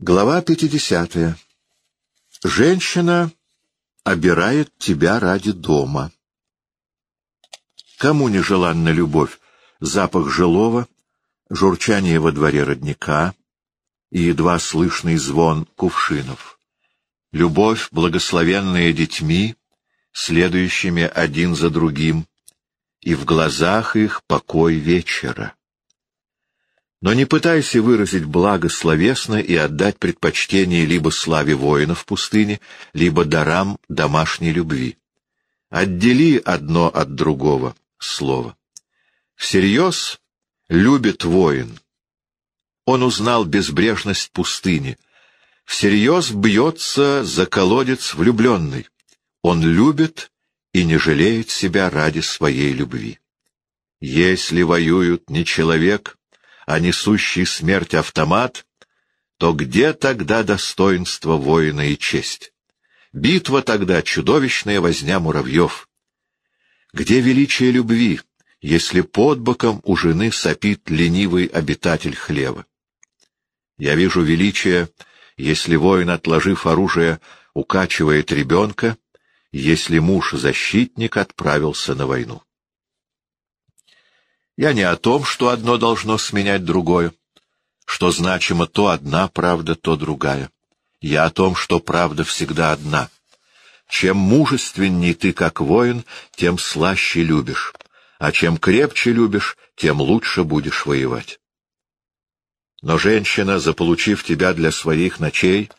Глава 50. Женщина обирает тебя ради дома. Кому нежеланна любовь? Запах жилого, журчание во дворе родника и едва слышный звон кувшинов. Любовь, благословенная детьми, следующими один за другим, и в глазах их покой вечера. Но не пытайся выразить благо словесно и отдать предпочтение либо славе воина в пустыне, либо дарам домашней любви. Отдели одно от другого слово. Всерьез любит воин. Он узнал безбрежность пустыни. Всерьез бьется за колодец влюбленный. Он любит и не жалеет себя ради своей любви. Если воюют не человек, а несущий смерть автомат, то где тогда достоинство воина и честь? Битва тогда — чудовищная возня муравьев. Где величие любви, если под боком у жены сопит ленивый обитатель хлева? Я вижу величие, если воин, отложив оружие, укачивает ребенка, если муж-защитник отправился на войну. Я не о том, что одно должно сменять другое, что значимо то одна правда, то другая. Я о том, что правда всегда одна. Чем мужественней ты как воин, тем слаще любишь, а чем крепче любишь, тем лучше будешь воевать. Но женщина, заполучив тебя для своих ночей,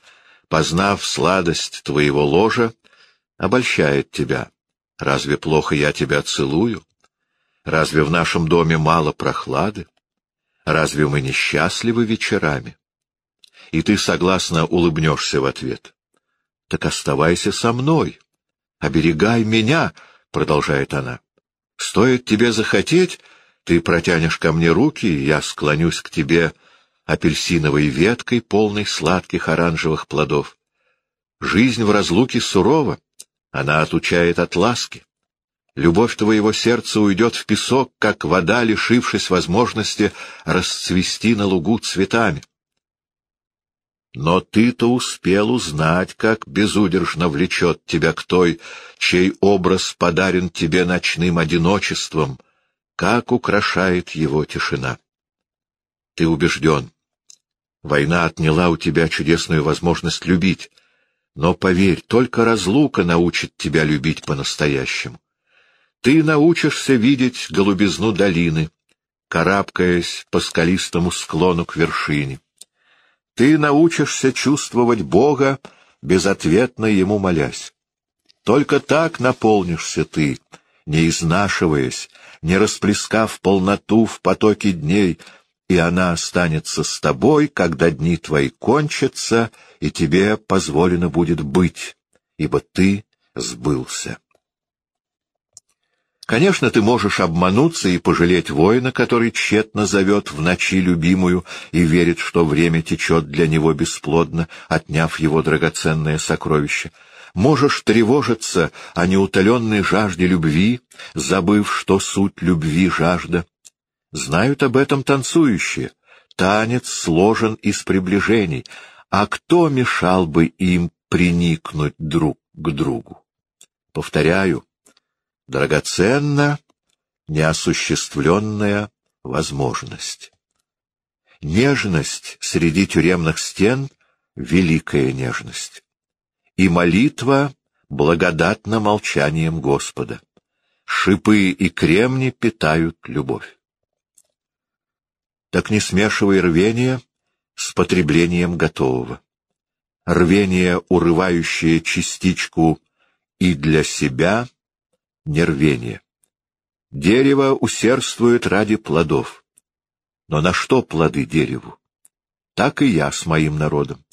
познав сладость твоего ложа, обольщает тебя. Разве плохо я тебя целую? Разве в нашем доме мало прохлады? Разве мы несчастливы вечерами? И ты согласно улыбнешься в ответ. Так оставайся со мной. Оберегай меня, — продолжает она. Стоит тебе захотеть, ты протянешь ко мне руки, и я склонюсь к тебе апельсиновой веткой, полной сладких оранжевых плодов. Жизнь в разлуке сурова, она отучает от ласки. Любовь твоего сердца уйдет в песок, как вода, лишившись возможности расцвести на лугу цветами. Но ты-то успел узнать, как безудержно влечет тебя к той, чей образ подарен тебе ночным одиночеством, как украшает его тишина. Ты убежден. Война отняла у тебя чудесную возможность любить, но, поверь, только разлука научит тебя любить по-настоящему. Ты научишься видеть голубизну долины, карабкаясь по скалистому склону к вершине. Ты научишься чувствовать Бога, безответно Ему молясь. Только так наполнишься ты, не изнашиваясь, не расплескав полноту в потоке дней, и она останется с тобой, когда дни твои кончатся, и тебе позволено будет быть, ибо ты сбылся. Конечно, ты можешь обмануться и пожалеть воина, который тщетно зовет в ночи любимую и верит, что время течет для него бесплодно, отняв его драгоценное сокровище. Можешь тревожиться о неутоленной жажде любви, забыв, что суть любви — жажда. Знают об этом танцующие. Танец сложен из приближений, а кто мешал бы им приникнуть друг к другу? Повторяю, драгоценна неосуществленная возможность. Нежность среди тюремных стен — великая нежность. И молитва благодатна молчанием Господа. Шипы и кремни питают любовь. Так не смешивай рвение с потреблением готового. Рвение, урывающее частичку и для себя — нервение. Дерево усердствует ради плодов. Но на что плоды дереву? Так и я с моим народом.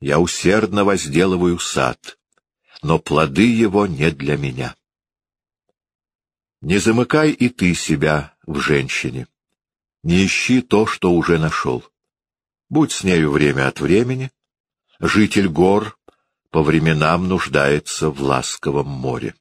Я усердно возделываю сад, но плоды его не для меня. Не замыкай и ты себя в женщине. Не ищи то, что уже нашел. Будь с нею время от времени. Житель гор по временам нуждается в ласковом море.